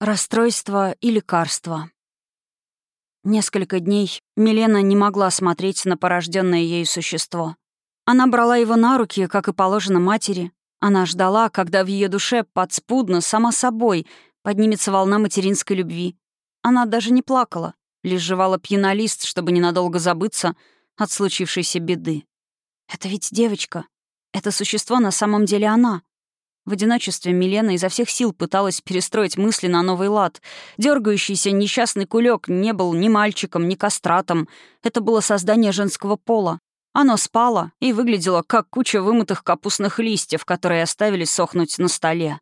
Расстройство и лекарство. Несколько дней Милена не могла смотреть на порожденное ею существо. Она брала его на руки, как и положено матери. Она ждала, когда в ее душе подспудно, сама собой, поднимется волна материнской любви. Она даже не плакала, лишь жевала пьянолист, чтобы ненадолго забыться от случившейся беды. Это ведь девочка. Это существо на самом деле она. В одиночестве Милена изо всех сил пыталась перестроить мысли на новый лад. Дергающийся несчастный кулек не был ни мальчиком, ни кастратом. Это было создание женского пола. Оно спало и выглядело, как куча вымытых капустных листьев, которые оставили сохнуть на столе.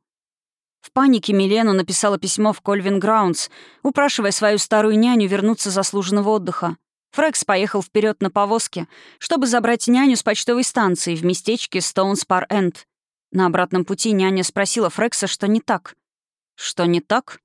В панике Милена написала письмо в Кольвин Граундс, упрашивая свою старую няню вернуться заслуженного отдыха. Фрекс поехал вперед на повозке, чтобы забрать няню с почтовой станции в местечке Стоунс-Пар-Энд. На обратном пути няня спросила Фрекса, что не так. «Что не так?»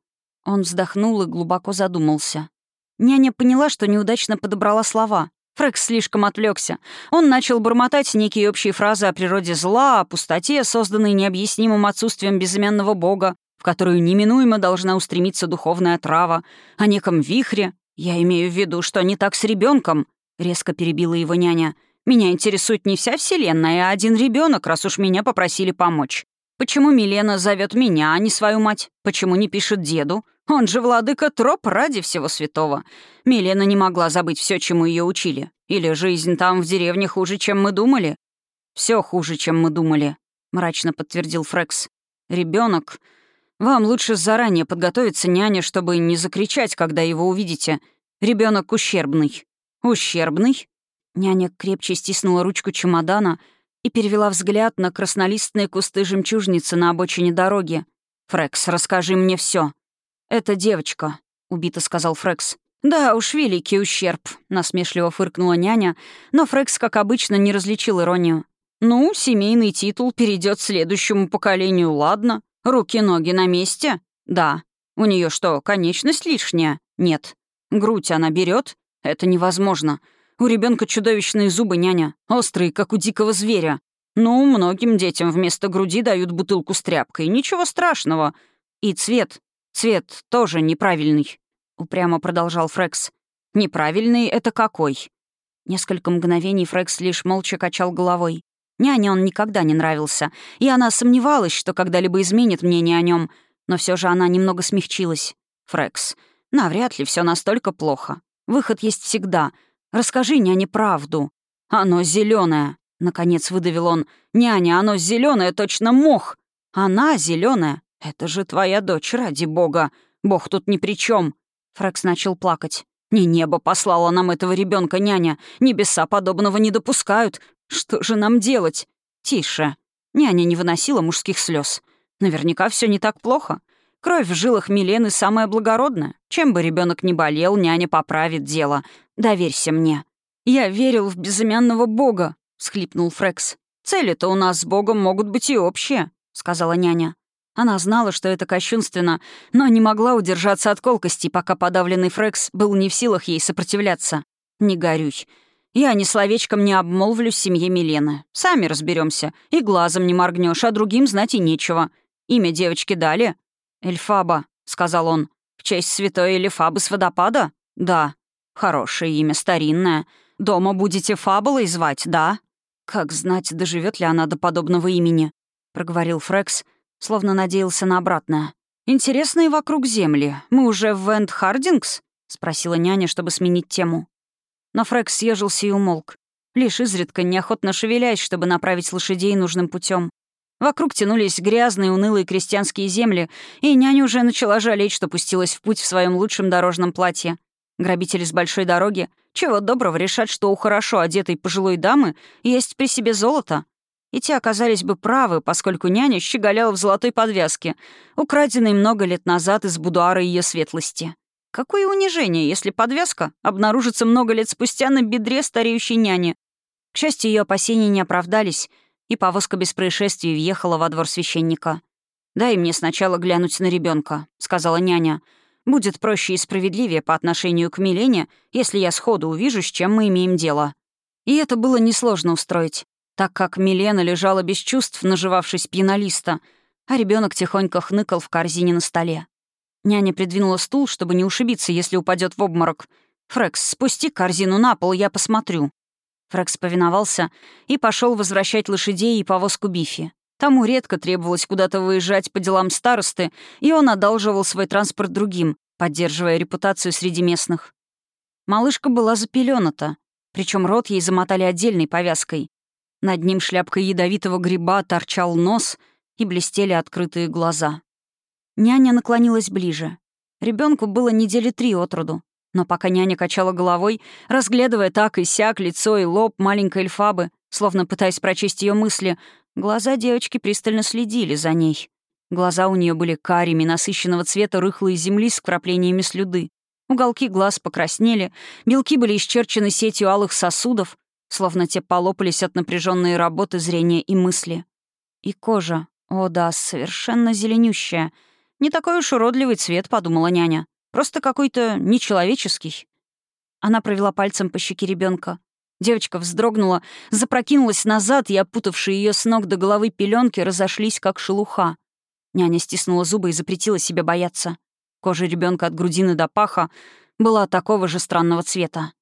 Он вздохнул и глубоко задумался. Няня поняла, что неудачно подобрала слова. Фрекс слишком отвлекся. Он начал бормотать некие общие фразы о природе зла, о пустоте, созданной необъяснимым отсутствием безымянного бога, в которую неминуемо должна устремиться духовная трава, о неком вихре. «Я имею в виду, что не так с ребенком, резко перебила его няня. Меня интересует не вся Вселенная, а один ребенок, раз уж меня попросили помочь. Почему Милена зовет меня, а не свою мать? Почему не пишет деду? Он же владыка троп ради всего святого. Милена не могла забыть все, чему ее учили. Или жизнь там в деревне хуже, чем мы думали? Все хуже, чем мы думали, мрачно подтвердил Фрекс. Ребенок. Вам лучше заранее подготовиться, няня, чтобы не закричать, когда его увидите. Ребенок ущербный. Ущербный? Няня крепче стиснула ручку чемодана и перевела взгляд на краснолистные кусты жемчужницы на обочине дороги. «Фрекс, расскажи мне все. «Это девочка», — убито сказал Фрекс. «Да уж, великий ущерб», — насмешливо фыркнула няня, но Фрекс, как обычно, не различил иронию. «Ну, семейный титул перейдет следующему поколению, ладно. Руки-ноги на месте? Да. У нее что, конечность лишняя? Нет. Грудь она берет? Это невозможно. У ребенка чудовищные зубы, няня, острые, как у дикого зверя. Ну, многим детям вместо груди дают бутылку с тряпкой. Ничего страшного. И цвет. Цвет тоже неправильный. Упрямо продолжал Фрекс. Неправильный — это какой? Несколько мгновений Фрекс лишь молча качал головой. Няне он никогда не нравился, и она сомневалась, что когда-либо изменит мнение о нем, но все же она немного смягчилась. «Фрекс, навряд ли все настолько плохо. Выход есть всегда. Расскажи няне правду. Оно зеленое, наконец выдавил он. Няня, оно зеленое, точно мох. Она зеленая. Это же твоя дочь, ради бога. Бог тут ни при чем. Фрекс начал плакать. Не небо послало нам этого ребенка, няня. Небеса подобного не допускают. Что же нам делать? Тише. Няня не выносила мужских слез. Наверняка все не так плохо. Кровь в жилах Милены самая благородная. Чем бы ребенок ни болел, няня поправит дело. Доверься мне». «Я верил в безымянного бога», — всхлипнул Фрекс. «Цели-то у нас с богом могут быть и общие», — сказала няня. Она знала, что это кощунственно, но не могла удержаться от колкости, пока подавленный Фрекс был не в силах ей сопротивляться. «Не горюй. Я ни словечком не обмолвлюсь семье Милены. Сами разберемся. И глазом не моргнешь, а другим знать и нечего. Имя девочки дали?» «Эльфаба», — сказал он. «В честь святой Эльфабы с водопада?» «Да». Хорошее имя, старинное. Дома будете фабулой звать, да? Как знать, доживет ли она до подобного имени, проговорил Фрекс, словно надеялся на обратное. Интересные вокруг земли. Мы уже в Вент Хардингс? спросила няня, чтобы сменить тему. Но Фрекс съежился и умолк, лишь изредка неохотно шевелясь, чтобы направить лошадей нужным путем. Вокруг тянулись грязные, унылые крестьянские земли, и няня уже начала жалеть, что пустилась в путь в своем лучшем дорожном платье. Грабители с большой дороги чего доброго решат, что у хорошо одетой пожилой дамы есть при себе золото. И те оказались бы правы, поскольку няня щеголяла в золотой подвязке, украденной много лет назад из будуара ее светлости. Какое унижение, если подвязка обнаружится много лет спустя на бедре стареющей няни. К счастью, ее опасения не оправдались, и повозка без происшествий въехала во двор священника. «Дай мне сначала глянуть на ребенка, сказала няня. Будет проще и справедливее по отношению к Милене, если я сходу увижу, с чем мы имеем дело. И это было несложно устроить, так как Милена лежала без чувств, наживавшись пьянолиста, а ребенок тихонько хныкал в корзине на столе. Няня придвинула стул, чтобы не ушибиться, если упадет в обморок. «Фрекс, спусти корзину на пол, я посмотрю». Фрекс повиновался и пошел возвращать лошадей и повозку Бифи. Тому редко требовалось куда-то выезжать по делам старосты, и он одалживал свой транспорт другим, поддерживая репутацию среди местных. Малышка была запелената, причем рот ей замотали отдельной повязкой. Над ним шляпкой ядовитого гриба торчал нос и блестели открытые глаза. Няня наклонилась ближе. Ребенку было недели три от роду. Но пока няня качала головой, разглядывая так и сяк лицо и лоб маленькой эльфабы, словно пытаясь прочесть ее мысли, глаза девочки пристально следили за ней. Глаза у нее были карими, насыщенного цвета рыхлой земли с вкраплениями слюды. Уголки глаз покраснели, белки были исчерчены сетью алых сосудов, словно те полопались от напряженной работы зрения и мысли. И кожа, о да, совершенно зеленющая. Не такой уж уродливый цвет, подумала няня. Просто какой-то нечеловеческий. Она провела пальцем по щеке ребенка. Девочка вздрогнула, запрокинулась назад, и опутавшие ее с ног до головы пеленки разошлись, как шелуха. Няня стиснула зубы и запретила себе бояться. Кожа ребенка от грудины до паха была такого же странного цвета.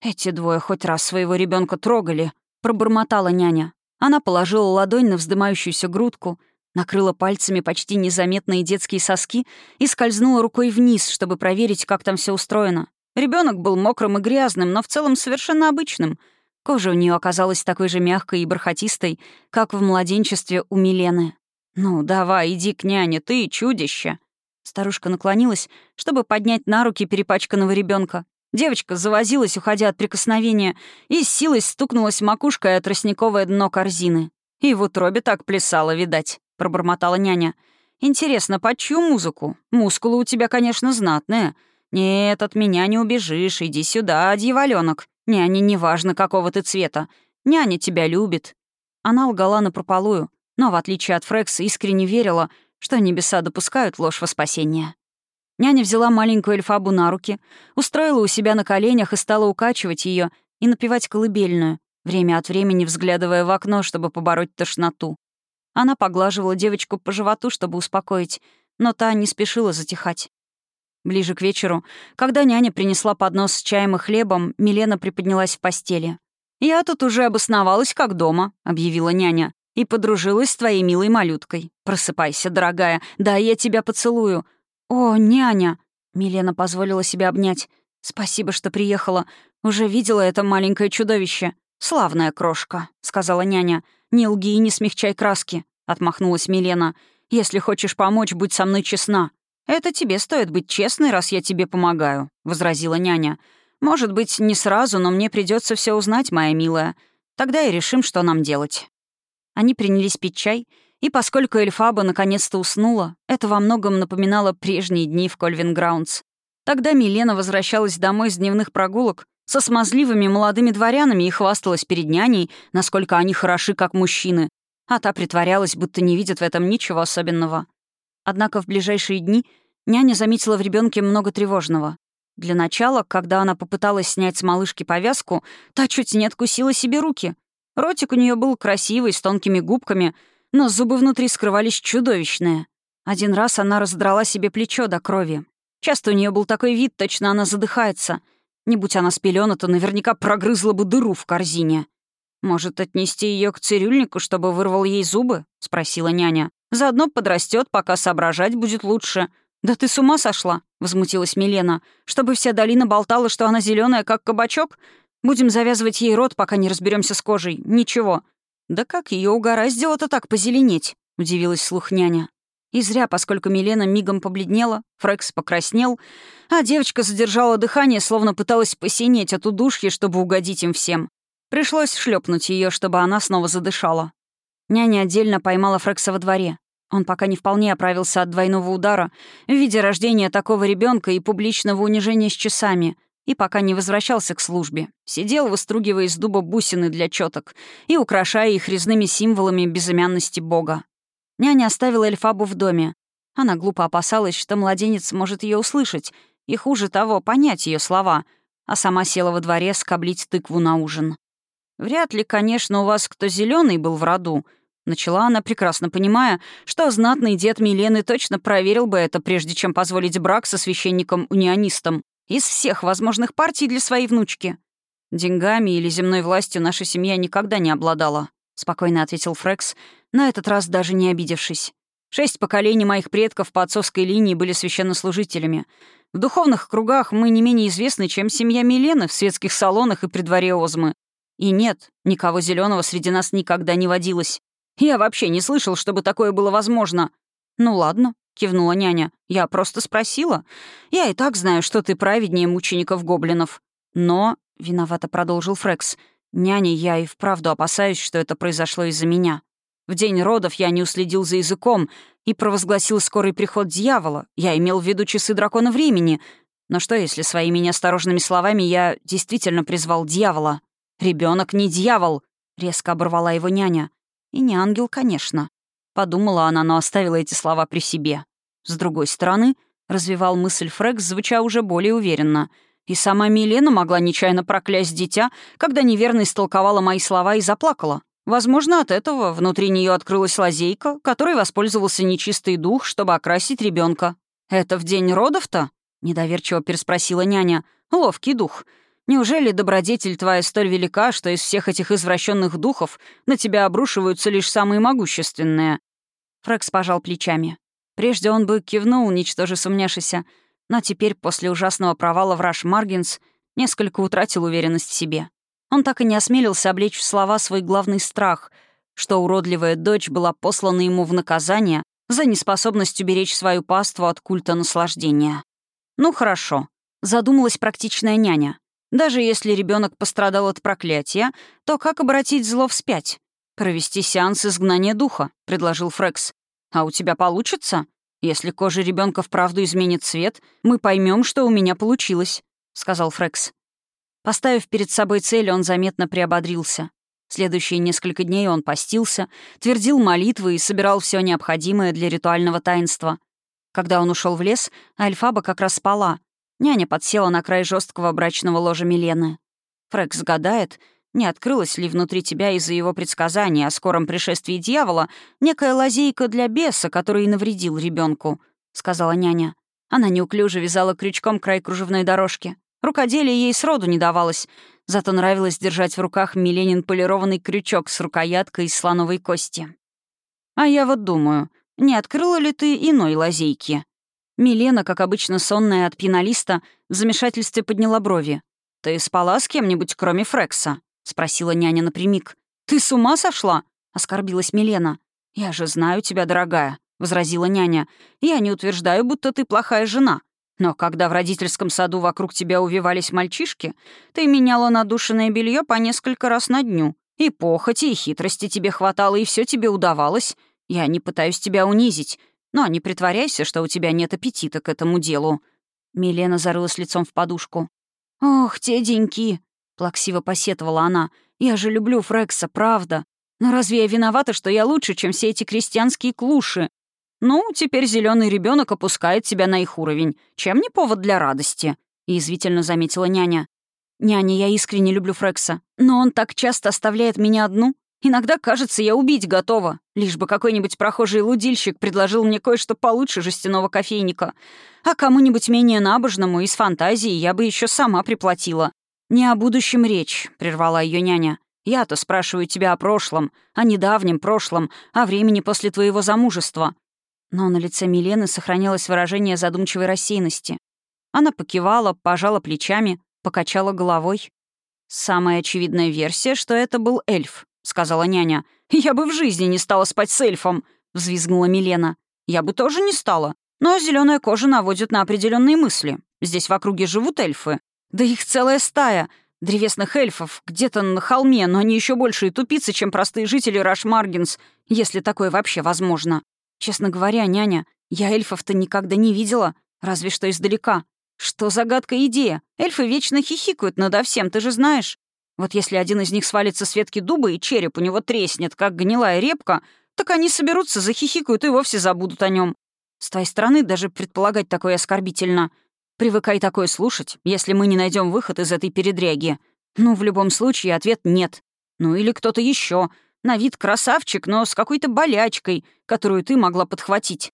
«Эти двое хоть раз своего ребенка трогали», — пробормотала няня. Она положила ладонь на вздымающуюся грудку, накрыла пальцами почти незаметные детские соски и скользнула рукой вниз, чтобы проверить, как там все устроено. Ребенок был мокрым и грязным, но в целом совершенно обычным. Кожа у нее оказалась такой же мягкой и бархатистой, как в младенчестве у Милены. «Ну, давай, иди к няне, ты чудище!» Старушка наклонилась, чтобы поднять на руки перепачканного ребенка. Девочка завозилась, уходя от прикосновения, и с силой стукнулась макушкой о тростниковое дно корзины. И в утробе так плясала, видать пробормотала няня. «Интересно, под чью музыку? Мускулы у тебя, конечно, знатные. Нет, от меня не убежишь. Иди сюда, дьяволёнок. Няне неважно, какого ты цвета. Няня тебя любит». Она лгала напропалую, но, в отличие от Фрекса, искренне верила, что небеса допускают ложь во спасение. Няня взяла маленькую эльфабу на руки, устроила у себя на коленях и стала укачивать ее и напевать колыбельную, время от времени взглядывая в окно, чтобы побороть тошноту. Она поглаживала девочку по животу, чтобы успокоить, но та не спешила затихать. Ближе к вечеру, когда няня принесла поднос с чаем и хлебом, Милена приподнялась в постели. «Я тут уже обосновалась как дома», — объявила няня, «и подружилась с твоей милой малюткой. Просыпайся, дорогая, да я тебя поцелую». «О, няня!» — Милена позволила себя обнять. «Спасибо, что приехала. Уже видела это маленькое чудовище». «Славная крошка», — сказала няня. «Не лги и не смягчай краски», — отмахнулась Милена. «Если хочешь помочь, будь со мной честна». «Это тебе стоит быть честной, раз я тебе помогаю», — возразила няня. «Может быть, не сразу, но мне придется все узнать, моя милая. Тогда и решим, что нам делать». Они принялись пить чай, и поскольку Эльфаба наконец-то уснула, это во многом напоминало прежние дни в Кольвин Граундс. Тогда Милена возвращалась домой с дневных прогулок со смазливыми молодыми дворянами и хвасталась перед няней, насколько они хороши как мужчины, а та притворялась, будто не видит в этом ничего особенного. Однако в ближайшие дни няня заметила в ребенке много тревожного. Для начала, когда она попыталась снять с малышки повязку, та чуть не откусила себе руки. Ротик у нее был красивый, с тонкими губками, но зубы внутри скрывались чудовищные. Один раз она раздрала себе плечо до крови. Часто у нее был такой вид, точно она задыхается — не будь она спелена, то наверняка прогрызла бы дыру в корзине. «Может, отнести ее к цирюльнику, чтобы вырвал ей зубы?» — спросила няня. «Заодно подрастет, пока соображать будет лучше». «Да ты с ума сошла?» — возмутилась Милена. «Чтобы вся долина болтала, что она зеленая, как кабачок? Будем завязывать ей рот, пока не разберемся с кожей. Ничего». «Да как ее угораздило-то так позеленеть?» — удивилась слух няня. И зря, поскольку Милена мигом побледнела, Фрекс покраснел, а девочка задержала дыхание, словно пыталась посинеть от удушья, чтобы угодить им всем. Пришлось шлепнуть ее, чтобы она снова задышала. Няня отдельно поймала Фрекса во дворе. Он пока не вполне оправился от двойного удара в виде рождения такого ребенка и публичного унижения с часами, и пока не возвращался к службе. Сидел, выстругивая из дуба бусины для чёток и украшая их резными символами безымянности Бога. Няня оставила Эльфабу в доме. Она глупо опасалась, что младенец может ее услышать, и хуже того, понять ее слова, а сама села во дворе скоблить тыкву на ужин. «Вряд ли, конечно, у вас кто зеленый был в роду, Начала она, прекрасно понимая, что знатный дед Милены точно проверил бы это, прежде чем позволить брак со священником-унионистом. Из всех возможных партий для своей внучки. «Деньгами или земной властью наша семья никогда не обладала», — спокойно ответил Фрекс, на этот раз даже не обидевшись. «Шесть поколений моих предков по отцовской линии были священнослужителями. В духовных кругах мы не менее известны, чем семья Милены в светских салонах и при дворе Озмы. И нет, никого зеленого среди нас никогда не водилось. Я вообще не слышал, чтобы такое было возможно. Ну ладно, кивнула няня. Я просто спросила. Я и так знаю, что ты праведнее мучеников гоблинов. Но, виновато продолжил Фрекс, няня, я и вправду опасаюсь, что это произошло из-за меня. В день родов я не уследил за языком и провозгласил скорый приход дьявола. Я имел в виду часы дракона времени. Но что, если своими неосторожными словами я действительно призвал дьявола? Ребенок не дьявол!» — резко оборвала его няня. И не ангел, конечно. Подумала она, но оставила эти слова при себе. С другой стороны, развивал мысль Фрекс, звуча уже более уверенно. И сама Милена могла нечаянно проклясть дитя, когда неверно истолковала мои слова и заплакала. Возможно, от этого внутри нее открылась лазейка, которой воспользовался нечистый дух, чтобы окрасить ребенка. «Это в день родов-то?» — недоверчиво переспросила няня. «Ловкий дух. Неужели добродетель твоя столь велика, что из всех этих извращенных духов на тебя обрушиваются лишь самые могущественные?» Фрекс пожал плечами. Прежде он бы кивнул, ничтоже сумняшися, но теперь, после ужасного провала в Раш Маргинс, несколько утратил уверенность в себе. Он так и не осмелился облечь в слова свой главный страх, что уродливая дочь была послана ему в наказание за неспособность уберечь свою паству от культа наслаждения. «Ну хорошо», — задумалась практичная няня. Даже если ребенок пострадал от проклятия, то как обратить зло вспять? «Провести сеанс изгнания духа», — предложил Фрекс. «А у тебя получится? Если кожа ребенка вправду изменит цвет, мы поймем, что у меня получилось», — сказал Фрекс. Поставив перед собой цель, он заметно приободрился. Следующие несколько дней он постился, твердил молитвы и собирал все необходимое для ритуального таинства. Когда он ушел в лес, Альфаба как раз спала, Няня подсела на край жесткого брачного ложа Милены. Фрекс гадает, не открылась ли внутри тебя из-за его предсказания о скором пришествии дьявола некая лазейка для беса, который и навредил ребенку, сказала няня. Она неуклюже вязала крючком край кружевной дорожки. Рукоделие ей сроду не давалось, зато нравилось держать в руках Миленин полированный крючок с рукояткой из слоновой кости. «А я вот думаю, не открыла ли ты иной лазейки?» Милена, как обычно сонная от пьяналиста, в замешательстве подняла брови. «Ты спала с кем-нибудь, кроме Фрекса?» — спросила няня напрямик. «Ты с ума сошла?» — оскорбилась Милена. «Я же знаю тебя, дорогая», — возразила няня. «Я не утверждаю, будто ты плохая жена. Но когда в родительском саду вокруг тебя увивались мальчишки, ты меняла надушенное белье по несколько раз на дню. И похоти, и хитрости тебе хватало, и все тебе удавалось. Я не пытаюсь тебя унизить. Но не притворяйся, что у тебя нет аппетита к этому делу». Милена зарылась лицом в подушку. «Ох, те деньки!» — плаксиво посетовала она. «Я же люблю Фрекса, правда. Но разве я виновата, что я лучше, чем все эти крестьянские клуши? Ну, теперь зеленый ребенок опускает себя на их уровень. Чем не повод для радости?» — язвительно заметила няня. «Няня, я искренне люблю Фрекса, но он так часто оставляет меня одну. Иногда, кажется, я убить готова, лишь бы какой-нибудь прохожий лудильщик предложил мне кое-что получше жестяного кофейника. А кому-нибудь менее набожному, из фантазии, я бы еще сама приплатила. «Не о будущем речь», — прервала ее няня. «Я-то спрашиваю тебя о прошлом, о недавнем прошлом, о времени после твоего замужества». Но на лице Милены сохранялось выражение задумчивой рассеянности. Она покивала, пожала плечами, покачала головой. Самая очевидная версия, что это был эльф сказала няня. «Я бы в жизни не стала спать с эльфом», — взвизгнула Милена. «Я бы тоже не стала. Но зеленая кожа наводит на определенные мысли. Здесь в округе живут эльфы. Да их целая стая. Древесных эльфов где-то на холме, но они еще большие тупицы, чем простые жители Рашмаргенс, если такое вообще возможно. Честно говоря, няня, я эльфов-то никогда не видела, разве что издалека. Что загадка идея? Эльфы вечно хихикают надо всем, ты же знаешь. Вот если один из них свалится с ветки дуба и череп у него треснет, как гнилая репка, так они соберутся, захихикают и вовсе забудут о нем. С твоей стороны даже предполагать такое оскорбительно. Привыкай такое слушать, если мы не найдем выход из этой передряги. Ну, в любом случае, ответ «нет». Ну или кто-то еще. На вид красавчик, но с какой-то болячкой, которую ты могла подхватить».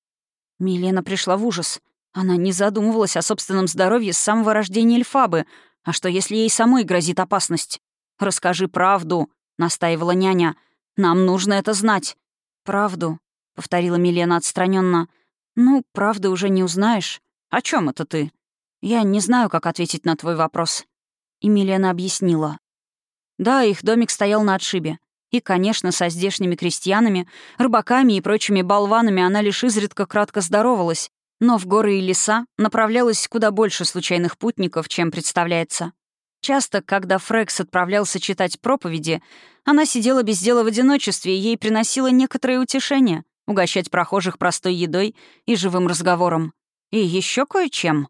Милена пришла в ужас. Она не задумывалась о собственном здоровье с самого рождения Эльфабы. А что, если ей самой грозит опасность? «Расскажи правду», — настаивала няня. «Нам нужно это знать». «Правду», — повторила Милена отстраненно. «Ну, правды уже не узнаешь. О чем это ты?» «Я не знаю, как ответить на твой вопрос». И Милена объяснила. Да, их домик стоял на отшибе. И, конечно, со здешними крестьянами, рыбаками и прочими болванами она лишь изредка кратко здоровалась, но в горы и леса направлялось куда больше случайных путников, чем представляется. Часто, когда Фрекс отправлялся читать проповеди, она сидела без дела в одиночестве, и ей приносило некоторое утешение — угощать прохожих простой едой и живым разговором. И еще кое-чем.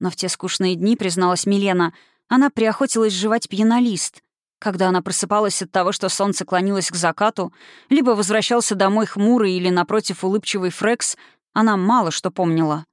Но в те скучные дни, призналась Милена, она приохотилась жевать пьянолист. Когда она просыпалась от того, что солнце клонилось к закату, либо возвращался домой хмурый или, напротив, улыбчивый Фрекс, она мало что помнила.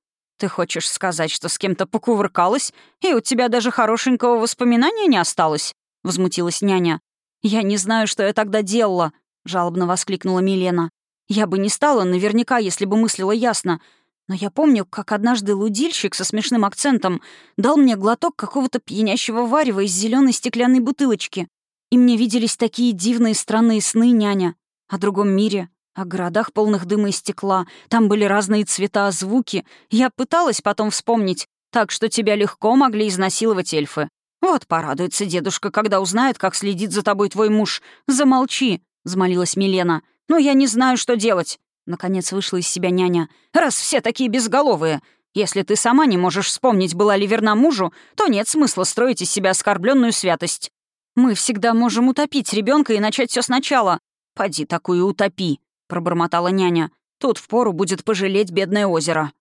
«Ты хочешь сказать, что с кем-то покувыркалась, и у тебя даже хорошенького воспоминания не осталось?» — возмутилась няня. «Я не знаю, что я тогда делала», — жалобно воскликнула Милена. «Я бы не стала наверняка, если бы мыслила ясно. Но я помню, как однажды лудильщик со смешным акцентом дал мне глоток какого-то пьянящего варева из зеленой стеклянной бутылочки. И мне виделись такие дивные странные сны, няня. О другом мире, о городах, полных дыма и стекла. Там были разные цвета, звуки. Я пыталась потом вспомнить, так что тебя легко могли изнасиловать эльфы. Вот порадуется дедушка, когда узнает, как следит за тобой твой муж. Замолчи, — взмолилась Милена. «Ну, я не знаю, что делать». Наконец вышла из себя няня. «Раз все такие безголовые. Если ты сама не можешь вспомнить, была ли верна мужу, то нет смысла строить из себя оскорбленную святость. Мы всегда можем утопить ребенка и начать все сначала. Поди такую утопи пробормотала няня. «Тут впору будет пожалеть бедное озеро».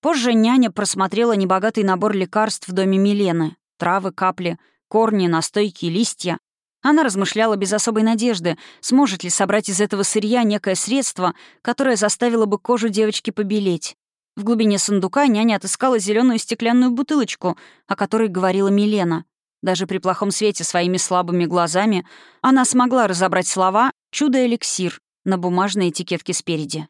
Позже няня просмотрела небогатый набор лекарств в доме Милены. Травы, капли, корни, настойки, листья. Она размышляла без особой надежды, сможет ли собрать из этого сырья некое средство, которое заставило бы кожу девочки побелеть. В глубине сундука няня отыскала зеленую стеклянную бутылочку, о которой говорила Милена. Даже при плохом свете своими слабыми глазами она смогла разобрать слова «чудо-эликсир», на бумажной этикетке спереди.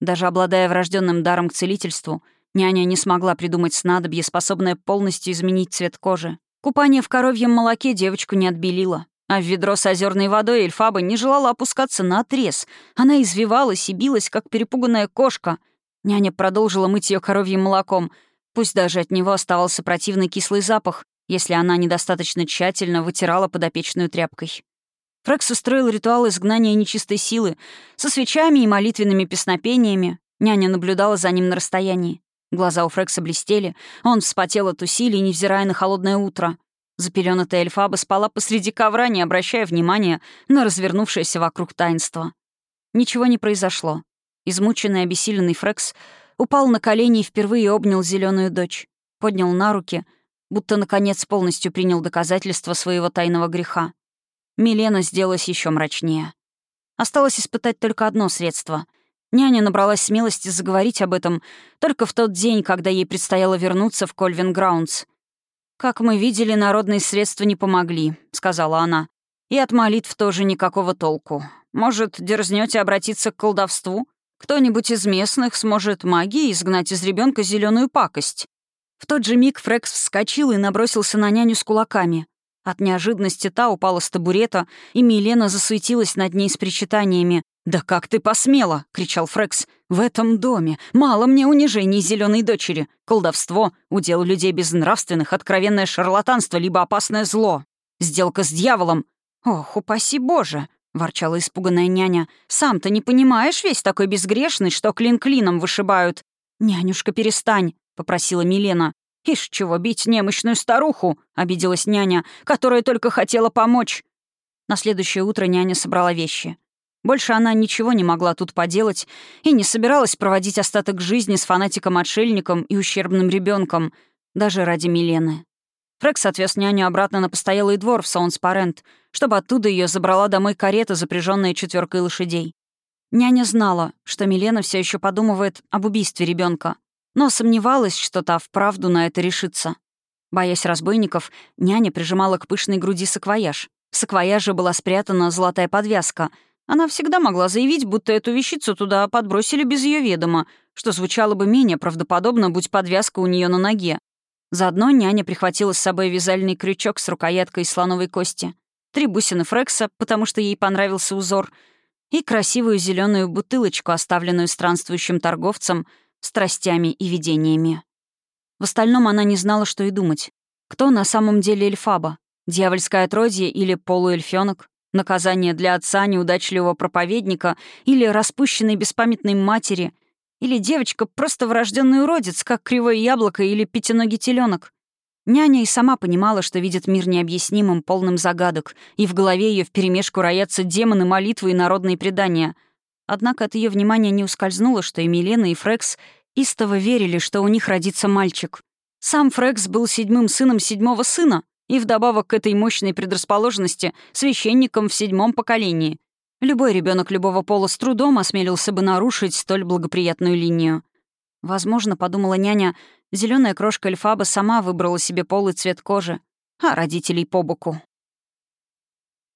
Даже обладая врожденным даром к целительству, няня не смогла придумать снадобье, способное полностью изменить цвет кожи. Купание в коровьем молоке девочку не отбелило, а в ведро с озерной водой Эльфаба не желала опускаться на отрез. Она извивалась и билась, как перепуганная кошка. Няня продолжила мыть ее коровьим молоком, пусть даже от него оставался противный кислый запах, если она недостаточно тщательно вытирала подопечную тряпкой. Фрекс устроил ритуал изгнания нечистой силы со свечами и молитвенными песнопениями. Няня наблюдала за ним на расстоянии. Глаза у Фрекса блестели, он вспотел от усилий, невзирая на холодное утро. Запеленатая Эльфаба спала посреди ковра, не обращая внимания на развернувшееся вокруг таинство. Ничего не произошло. Измученный, обессиленный Фрекс упал на колени и впервые обнял зеленую дочь. Поднял на руки, будто, наконец, полностью принял доказательства своего тайного греха. Милена сделалась еще мрачнее. Осталось испытать только одно средство. Няня набралась смелости заговорить об этом только в тот день, когда ей предстояло вернуться в Кольвин Граундс. «Как мы видели, народные средства не помогли», — сказала она. «И от молитв тоже никакого толку. Может, дерзнете обратиться к колдовству? Кто-нибудь из местных сможет магией изгнать из ребенка зеленую пакость». В тот же миг Фрекс вскочил и набросился на няню с кулаками. От неожиданности та упала с табурета, и Милена засуетилась над ней с причитаниями. «Да как ты посмела!» — кричал Фрекс. «В этом доме! Мало мне унижений зеленой дочери! Колдовство, удел людей безнравственных, откровенное шарлатанство, либо опасное зло! Сделка с дьяволом! Ох, упаси Боже!» — ворчала испуганная няня. «Сам-то не понимаешь весь такой безгрешный, что клин клином вышибают!» «Нянюшка, перестань!» — попросила Милена. «Ишь, чего бить немощную старуху?» — обиделась няня, которая только хотела помочь. На следующее утро няня собрала вещи. Больше она ничего не могла тут поделать и не собиралась проводить остаток жизни с фанатиком-отшельником и ущербным ребенком, даже ради Милены. Фрекс отвез няню обратно на постоялый двор в Саунспарент, чтобы оттуда ее забрала домой карета, запряженная четверкой лошадей. Няня знала, что Милена все еще подумывает об убийстве ребенка, но сомневалась, что та вправду на это решится. Боясь разбойников, няня прижимала к пышной груди саквояж. В саквояже была спрятана золотая подвязка. Она всегда могла заявить, будто эту вещицу туда подбросили без ее ведома, что звучало бы менее правдоподобно, будь подвязка у нее на ноге. Заодно няня прихватила с собой вязальный крючок с рукояткой из слоновой кости, три бусины Фрекса, потому что ей понравился узор, и красивую зеленую бутылочку, оставленную странствующим торговцем, страстями и видениями. В остальном она не знала, что и думать. Кто на самом деле эльфаба? Дьявольское отродье или полуэльфёнок? Наказание для отца неудачливого проповедника или распущенной беспамятной матери — или девочка просто врожденный уродец, как кривое яблоко или пятиногий теленок. Няня и сама понимала, что видит мир необъяснимым, полным загадок, и в голове ее вперемешку роятся демоны, молитвы и народные предания. Однако от ее внимания не ускользнуло, что и Милена, и Фрекс истово верили, что у них родится мальчик. Сам Фрекс был седьмым сыном седьмого сына, и вдобавок к этой мощной предрасположенности священником в седьмом поколении. Любой ребенок любого пола с трудом осмелился бы нарушить столь благоприятную линию. Возможно, подумала няня, зеленая крошка Эльфаба сама выбрала себе пол и цвет кожи, а родителей по боку.